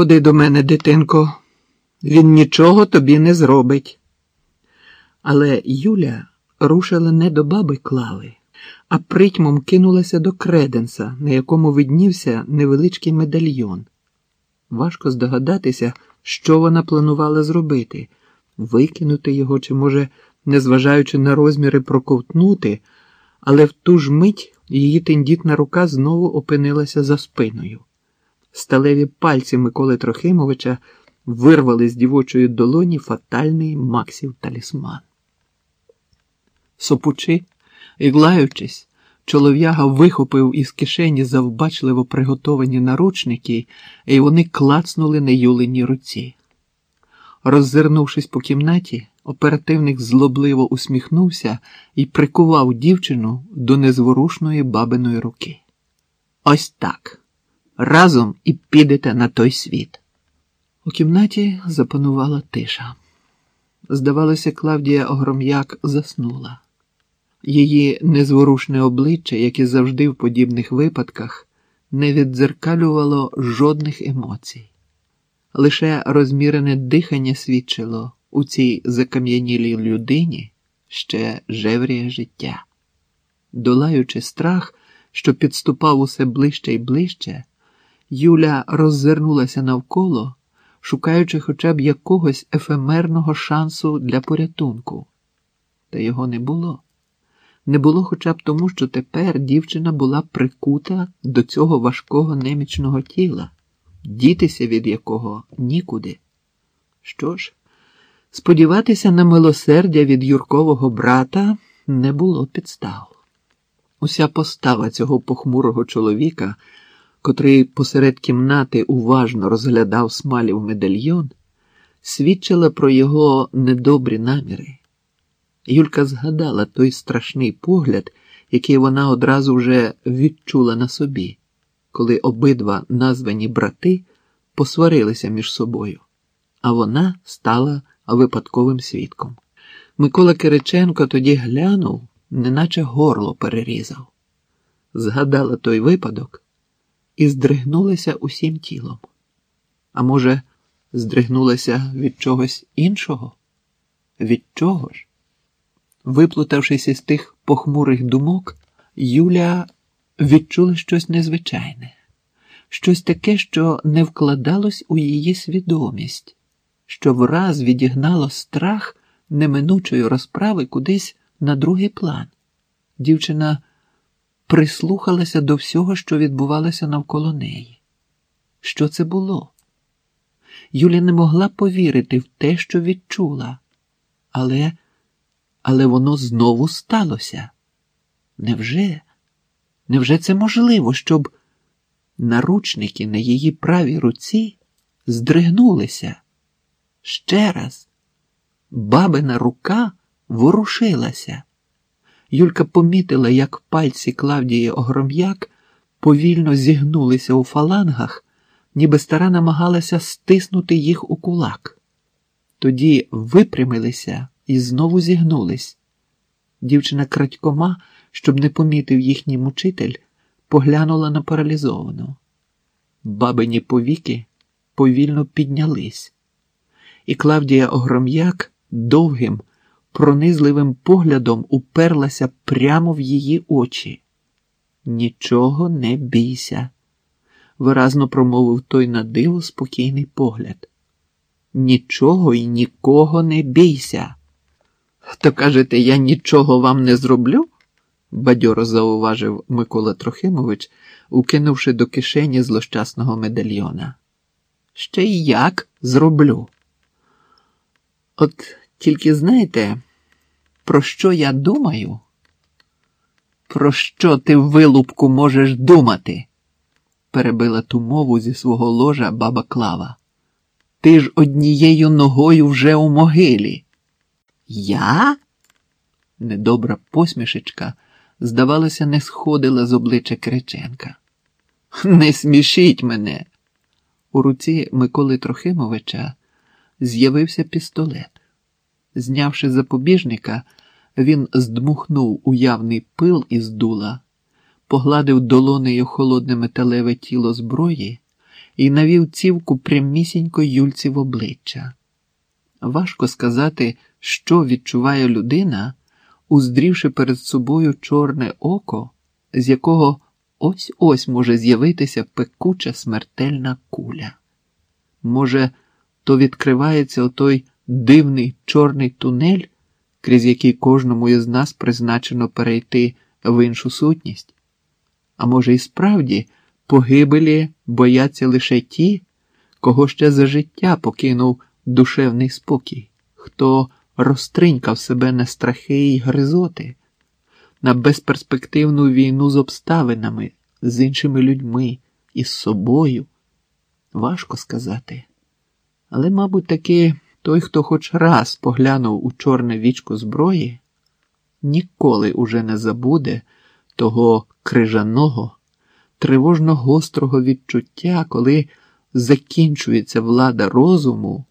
ходи до мене, дитинко, він нічого тобі не зробить. Але Юля рушила не до баби Клави, а притьмом кинулася до креденса, на якому виднівся невеличкий медальйон. Важко здогадатися, що вона планувала зробити викинути його чи, може, незважаючи на розміри, проковтнути, але в ту ж мить її тендітна рука знову опинилася за спиною. Сталеві пальці Миколи Трохимовича вирвали з дівочої долоні фатальний Максів талісман. Сопучи і глаючись, чолов'яга вихопив із кишені завбачливо приготовані наручники, і вони клацнули на юленій руці. Роззирнувшись по кімнаті, оперативник злобливо усміхнувся і прикував дівчину до незворушної бабиної руки. Ось так. Разом і підете на той світ. У кімнаті запанувала тиша. Здавалося, Клавдія Огром'як заснула. Її незворушне обличчя, як і завжди в подібних випадках, не віддзеркалювало жодних емоцій. Лише розмірене дихання свідчило у цій закам'янілій людині ще жевріє життя. Долаючи страх, що підступав усе ближче і ближче, Юля роззирнулася навколо, шукаючи хоча б якогось ефемерного шансу для порятунку. Та його не було. Не було хоча б тому, що тепер дівчина була прикута до цього важкого немічного тіла дітися від якого нікуди. Що ж, сподіватися на милосердя від Юркового брата не було підстав. Уся постава цього похмурого чоловіка, котрий посеред кімнати уважно розглядав смалів медальйон, свідчила про його недобрі наміри. Юлька згадала той страшний погляд, який вона одразу вже відчула на собі коли обидва названі брати посварилися між собою, а вона стала випадковим свідком. Микола Кириченко тоді глянув, неначе горло перерізав, згадала той випадок і здригнулася усім тілом. А може, здригнулася від чогось іншого? Від чого ж? Виплутавшись із тих похмурих думок, Юля відчула щось незвичайне, щось таке, що не вкладалось у її свідомість, що враз відігнало страх неминучої розправи кудись на другий план. Дівчина прислухалася до всього, що відбувалося навколо неї. Що це було? Юля не могла повірити в те, що відчула, але, але воно знову сталося. Невже? Невже це можливо, щоб наручники на її правій руці здригнулися? Ще раз бабина рука ворушилася. Юлька помітила, як пальці Клавдії Огром'як повільно зігнулися у фалангах, ніби стара намагалася стиснути їх у кулак. Тоді випрямилися і знову зігнулись. Дівчина крадькома щоб не помітив їхній мучитель, поглянула на паралізовану. Бабині повіки повільно піднялись, і Клавдія Огром'як довгим, пронизливим поглядом уперлася прямо в її очі. Нічого не бійся, виразно промовив той на диво спокійний погляд. Нічого і нікого не бійся. То кажете, я нічого вам не зроблю? бадьоро зауважив Микола Трохимович, укинувши до кишені злощасного медальйона. Ще й як зроблю. От тільки знаєте, про що я думаю? Про що ти, вилупку, можеш думати? перебила ту мову зі свого ложа баба Клава. Ти ж однією ногою вже у могилі. Я? Недобра посмішечка здавалося, не сходила з обличчя Криченка. Не смішіть мене. У руці Миколи Трохимовича з'явився пістолет. Знявши запобіжника, він здмухнув уявний пил із дула, погладив долонею холодне металеве тіло зброї і навів цівку прямісінько Юльці в обличчя. Важко сказати, що відчуває людина, уздрівши перед собою чорне око, з якого ось ось може з'явитися пекуча смертельна куля. Може, то відкривається отой дивний чорний тунель, крізь який кожному із нас призначено перейти в іншу сутність. А може, і справді погибелі бояться лише ті, кого ще за життя покинув душевний спокій, хто розтринькав себе на страхи й гризоти, на безперспективну війну з обставинами, з іншими людьми і з собою. Важко сказати. Але, мабуть, таки той, хто хоч раз поглянув у чорне вічко зброї, ніколи уже не забуде того крижаного, тривожно гострого відчуття, коли закінчується влада розуму